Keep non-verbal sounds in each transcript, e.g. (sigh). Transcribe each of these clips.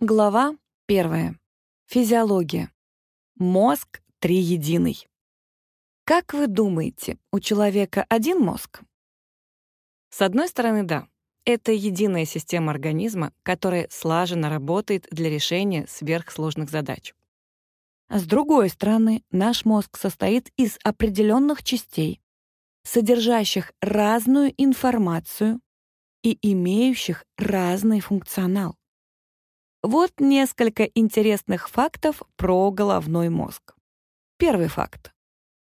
Глава первая. Физиология. Мозг триединый. Как вы думаете, у человека один мозг? С одной стороны, да. Это единая система организма, которая слаженно работает для решения сверхсложных задач. С другой стороны, наш мозг состоит из определенных частей, содержащих разную информацию и имеющих разный функционал. Вот несколько интересных фактов про головной мозг. Первый факт.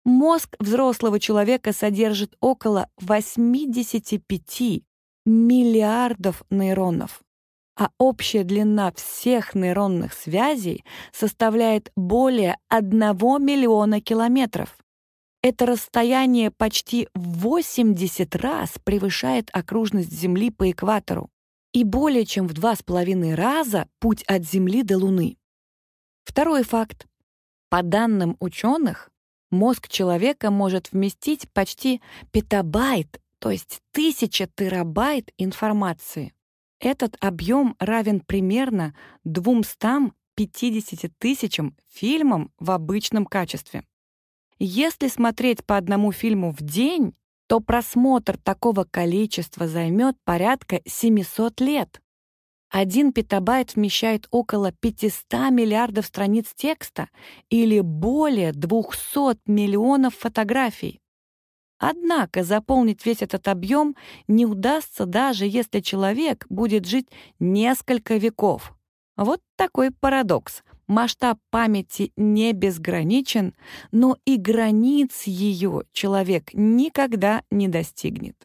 Мозг взрослого человека содержит около 85 миллиардов нейронов, а общая длина всех нейронных связей составляет более 1 миллиона километров. Это расстояние почти в 80 раз превышает окружность Земли по экватору и более чем в два с половиной раза путь от Земли до Луны. Второй факт. По данным ученых, мозг человека может вместить почти петабайт, то есть тысяча терабайт информации. Этот объем равен примерно 250 тысячам фильмам в обычном качестве. Если смотреть по одному фильму в день, то просмотр такого количества займет порядка 700 лет. Один петабайт вмещает около 500 миллиардов страниц текста или более 200 миллионов фотографий. Однако заполнить весь этот объем не удастся даже если человек будет жить несколько веков. Вот такой парадокс. Масштаб памяти не безграничен, но и границ ее человек никогда не достигнет.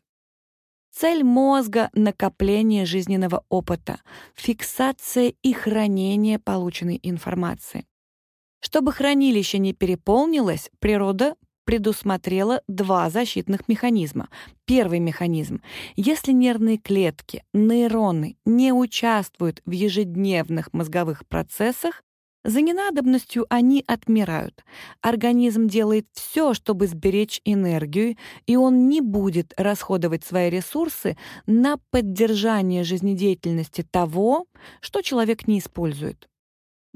Цель мозга — накопление жизненного опыта, фиксация и хранение полученной информации. Чтобы хранилище не переполнилось, природа предусмотрела два защитных механизма. Первый механизм. Если нервные клетки, нейроны не участвуют в ежедневных мозговых процессах, за ненадобностью они отмирают. Организм делает все, чтобы сберечь энергию, и он не будет расходовать свои ресурсы на поддержание жизнедеятельности того, что человек не использует.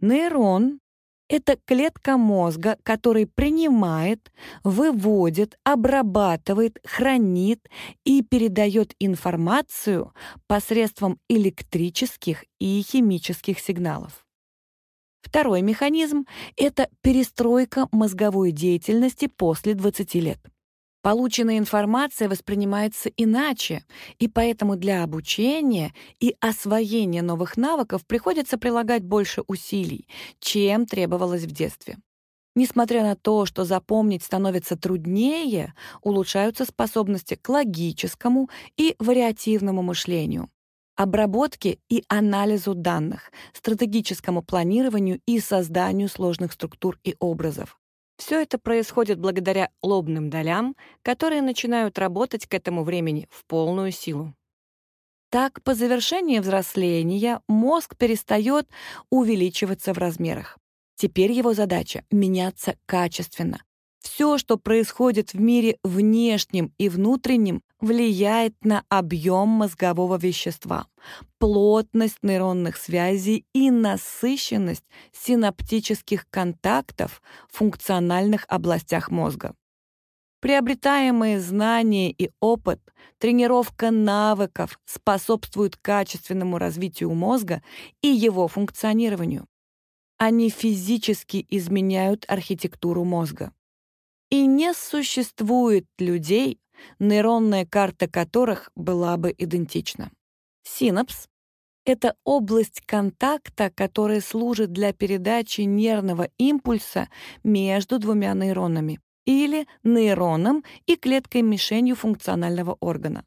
Нейрон — это клетка мозга, который принимает, выводит, обрабатывает, хранит и передает информацию посредством электрических и химических сигналов. Второй механизм — это перестройка мозговой деятельности после 20 лет. Полученная информация воспринимается иначе, и поэтому для обучения и освоения новых навыков приходится прилагать больше усилий, чем требовалось в детстве. Несмотря на то, что запомнить становится труднее, улучшаются способности к логическому и вариативному мышлению обработке и анализу данных, стратегическому планированию и созданию сложных структур и образов. Все это происходит благодаря лобным долям, которые начинают работать к этому времени в полную силу. Так, по завершении взросления мозг перестает увеличиваться в размерах. Теперь его задача — меняться качественно, все, что происходит в мире внешнем и внутреннем, влияет на объем мозгового вещества, плотность нейронных связей и насыщенность синаптических контактов в функциональных областях мозга. Приобретаемые знания и опыт, тренировка навыков способствуют качественному развитию мозга и его функционированию. Они физически изменяют архитектуру мозга. И не существует людей, нейронная карта которых была бы идентична. Синапс — это область контакта, которая служит для передачи нервного импульса между двумя нейронами или нейроном и клеткой-мишенью функционального органа.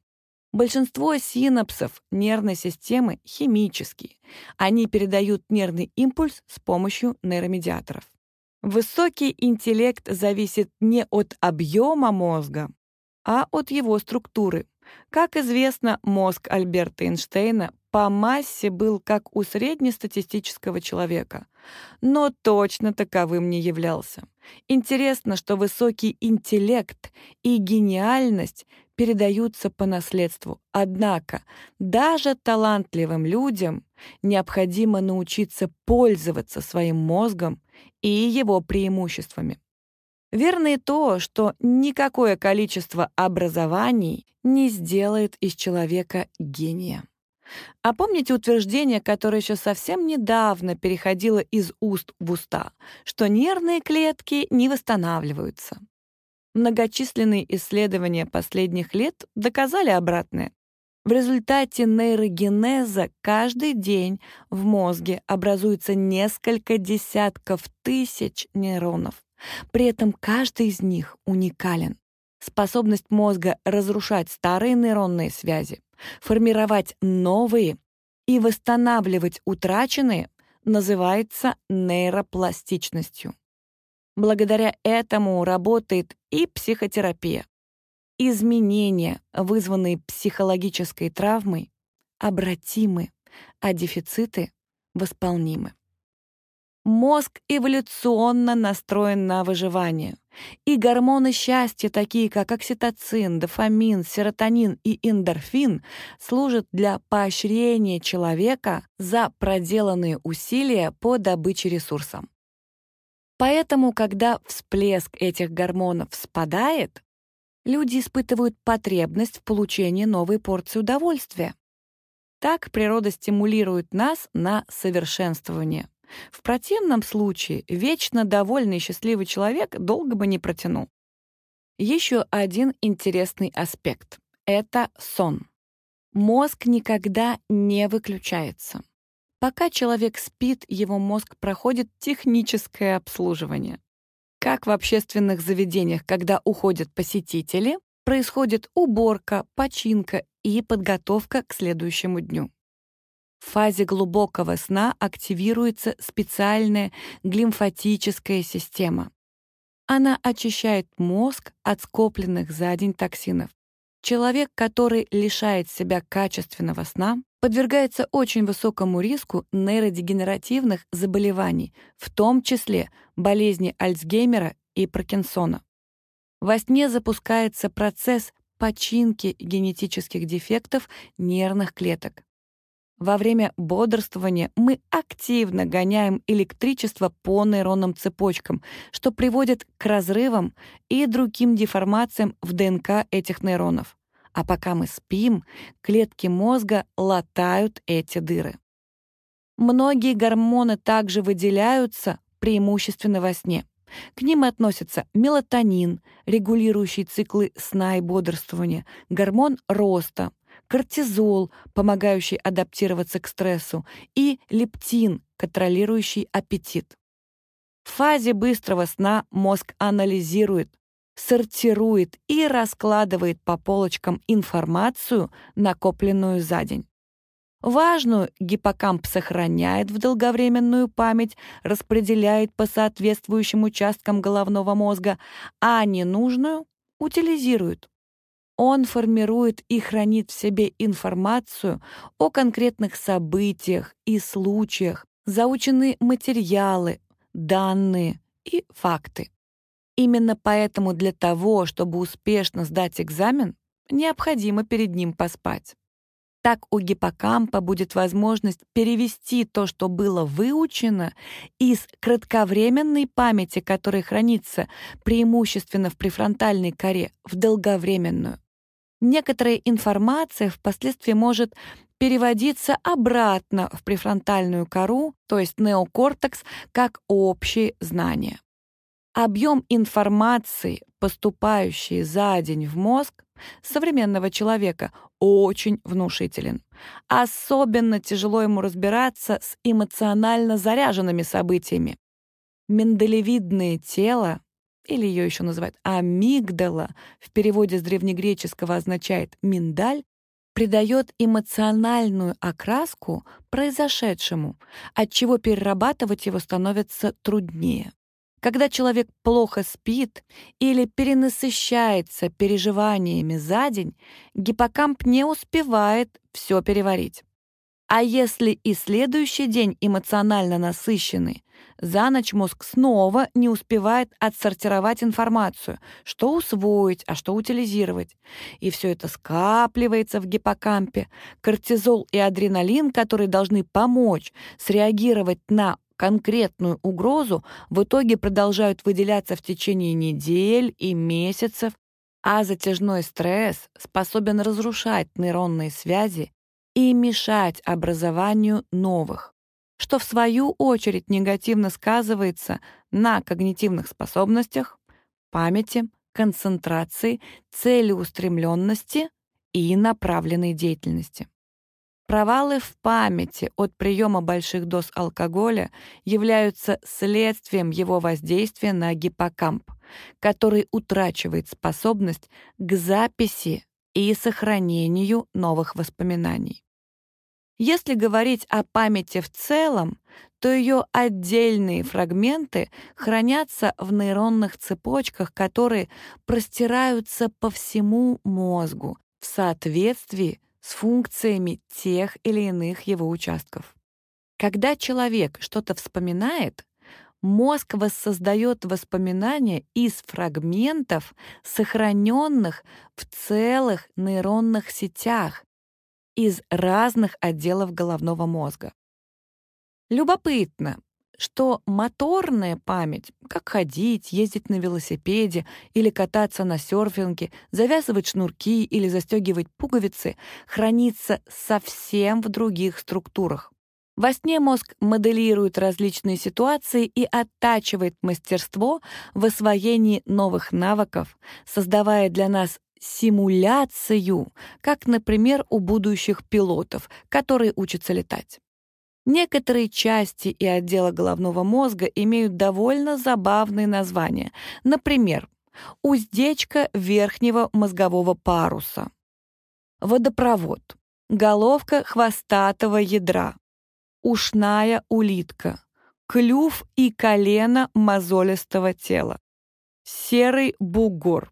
Большинство синапсов нервной системы химические. Они передают нервный импульс с помощью нейромедиаторов. Высокий интеллект зависит не от объема мозга, а от его структуры. Как известно, мозг Альберта Эйнштейна по массе был как у среднестатистического человека, но точно таковым не являлся. Интересно, что высокий интеллект и гениальность передаются по наследству. Однако даже талантливым людям необходимо научиться пользоваться своим мозгом и его преимуществами. Верно и то, что никакое количество образований не сделает из человека гения. А помните утверждение, которое еще совсем недавно переходило из уст в уста, что нервные клетки не восстанавливаются? Многочисленные исследования последних лет доказали обратное. В результате нейрогенеза каждый день в мозге образуется несколько десятков тысяч нейронов. При этом каждый из них уникален. Способность мозга разрушать старые нейронные связи, формировать новые и восстанавливать утраченные называется нейропластичностью. Благодаря этому работает и психотерапия. Изменения, вызванные психологической травмой, обратимы, а дефициты восполнимы. Мозг эволюционно настроен на выживание, и гормоны счастья, такие как окситоцин, дофамин, серотонин и эндорфин, служат для поощрения человека за проделанные усилия по добыче ресурсов. Поэтому, когда всплеск этих гормонов спадает, люди испытывают потребность в получении новой порции удовольствия. Так природа стимулирует нас на совершенствование. В противном случае вечно довольный и счастливый человек долго бы не протянул. Еще один интересный аспект — это сон. Мозг никогда не выключается. Пока человек спит, его мозг проходит техническое обслуживание. Как в общественных заведениях, когда уходят посетители, происходит уборка, починка и подготовка к следующему дню. В фазе глубокого сна активируется специальная глимфатическая система. Она очищает мозг от скопленных за день токсинов. Человек, который лишает себя качественного сна, подвергается очень высокому риску нейродегенеративных заболеваний, в том числе болезни Альцгеймера и Паркинсона. Во сне запускается процесс починки генетических дефектов нервных клеток. Во время бодрствования мы активно гоняем электричество по нейронным цепочкам, что приводит к разрывам и другим деформациям в ДНК этих нейронов. А пока мы спим, клетки мозга латают эти дыры. Многие гормоны также выделяются преимущественно во сне. К ним относятся мелатонин, регулирующий циклы сна и бодрствования, гормон роста, кортизол, помогающий адаптироваться к стрессу, и лептин, контролирующий аппетит. В фазе быстрого сна мозг анализирует, сортирует и раскладывает по полочкам информацию, накопленную за день. Важную гиппокамп сохраняет в долговременную память, распределяет по соответствующим участкам головного мозга, а ненужную утилизирует. Он формирует и хранит в себе информацию о конкретных событиях и случаях, заученные материалы, данные и факты. Именно поэтому для того, чтобы успешно сдать экзамен, необходимо перед ним поспать. Так у гиппокампа будет возможность перевести то, что было выучено, из кратковременной памяти, которая хранится преимущественно в префронтальной коре, в долговременную. Некоторая информация впоследствии может переводиться обратно в префронтальную кору, то есть неокортекс, как общие знания. Объем информации, поступающей за день в мозг современного человека, очень внушителен. Особенно тяжело ему разбираться с эмоционально заряженными событиями. Менделевидное тело, или ее еще называют амигдала, в переводе с древнегреческого означает «миндаль», придает эмоциональную окраску произошедшему, отчего перерабатывать его становится труднее. Когда человек плохо спит или перенасыщается переживаниями за день, гиппокамп не успевает все переварить. А если и следующий день эмоционально насыщенный, За ночь мозг снова не успевает отсортировать информацию, что усвоить, а что утилизировать. И все это скапливается в гиппокампе. Кортизол и адреналин, которые должны помочь среагировать на конкретную угрозу, в итоге продолжают выделяться в течение недель и месяцев, а затяжной стресс способен разрушать нейронные связи и мешать образованию новых что в свою очередь негативно сказывается на когнитивных способностях, памяти, концентрации, целеустремленности и направленной деятельности. Провалы в памяти от приема больших доз алкоголя являются следствием его воздействия на гиппокамп, который утрачивает способность к записи и сохранению новых воспоминаний. Если говорить о памяти в целом, то ее отдельные фрагменты хранятся в нейронных цепочках, которые простираются по всему мозгу в соответствии с функциями тех или иных его участков. Когда человек что-то вспоминает, мозг воссоздает воспоминания из фрагментов, сохраненных в целых нейронных сетях, из разных отделов головного мозга. Любопытно, что моторная память, как ходить, ездить на велосипеде или кататься на серфинге, завязывать шнурки или застегивать пуговицы, хранится совсем в других структурах. Во сне мозг моделирует различные ситуации и оттачивает мастерство в освоении новых навыков, создавая для нас симуляцию, как, например, у будущих пилотов, которые учатся летать. Некоторые части и отделы головного мозга имеют довольно забавные названия. Например, уздечка верхнего мозгового паруса, водопровод, головка хвостатого ядра, ушная улитка, клюв и колено мозолистого тела, серый бугор,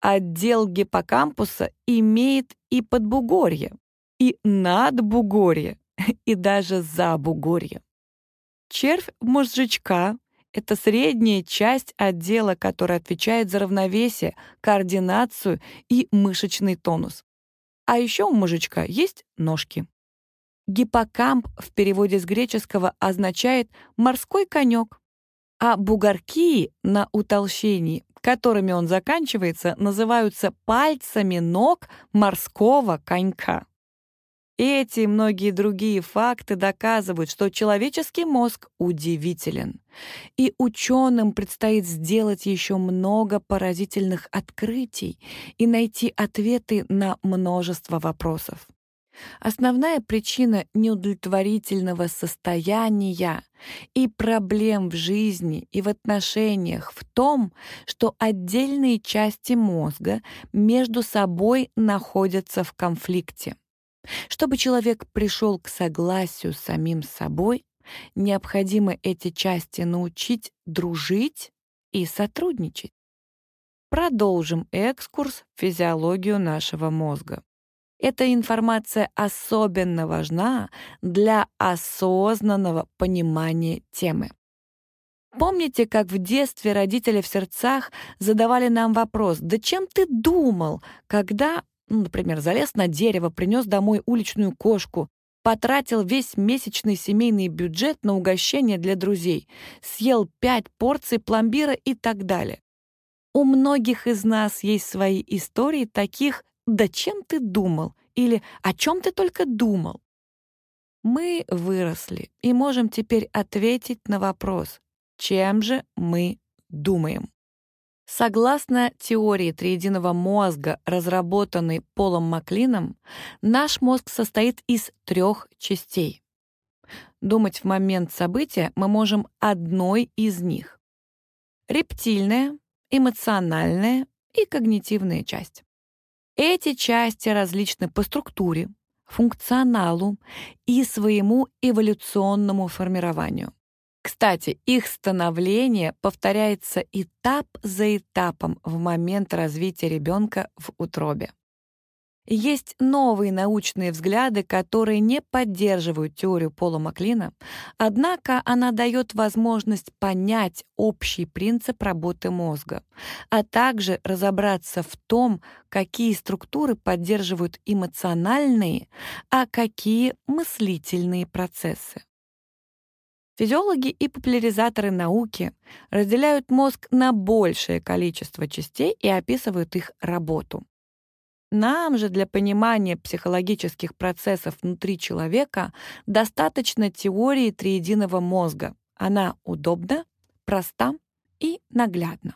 Отдел гиппокампуса имеет и подбугорье, и надбугорье, (laughs) и даже забугорье. Червь мозжечка — это средняя часть отдела, который отвечает за равновесие, координацию и мышечный тонус. А еще у мужичка есть ножки. Гиппокамп в переводе с греческого означает «морской конек», а бугорки на утолщении которыми он заканчивается, называются пальцами ног морского конька. Эти и многие другие факты доказывают, что человеческий мозг удивителен. И ученым предстоит сделать еще много поразительных открытий и найти ответы на множество вопросов. Основная причина неудовлетворительного состояния и проблем в жизни и в отношениях в том, что отдельные части мозга между собой находятся в конфликте. Чтобы человек пришел к согласию с самим собой, необходимо эти части научить дружить и сотрудничать. Продолжим экскурс в физиологию нашего мозга. Эта информация особенно важна для осознанного понимания темы. Помните, как в детстве родители в сердцах задавали нам вопрос «Да чем ты думал, когда, ну, например, залез на дерево, принес домой уличную кошку, потратил весь месячный семейный бюджет на угощение для друзей, съел пять порций пломбира и так далее?» У многих из нас есть свои истории таких «Да чем ты думал?» или «О чем ты только думал?» Мы выросли и можем теперь ответить на вопрос «Чем же мы думаем?» Согласно теории триединого мозга, разработанной Полом Маклином, наш мозг состоит из трех частей. Думать в момент события мы можем одной из них. Рептильная, эмоциональная и когнитивная часть. Эти части различны по структуре, функционалу и своему эволюционному формированию. Кстати, их становление повторяется этап за этапом в момент развития ребенка в утробе. Есть новые научные взгляды, которые не поддерживают теорию Пола Маклина, однако она дает возможность понять общий принцип работы мозга, а также разобраться в том, какие структуры поддерживают эмоциональные, а какие мыслительные процессы. Физиологи и популяризаторы науки разделяют мозг на большее количество частей и описывают их работу. Нам же для понимания психологических процессов внутри человека достаточно теории триединого мозга. Она удобна, проста и наглядна.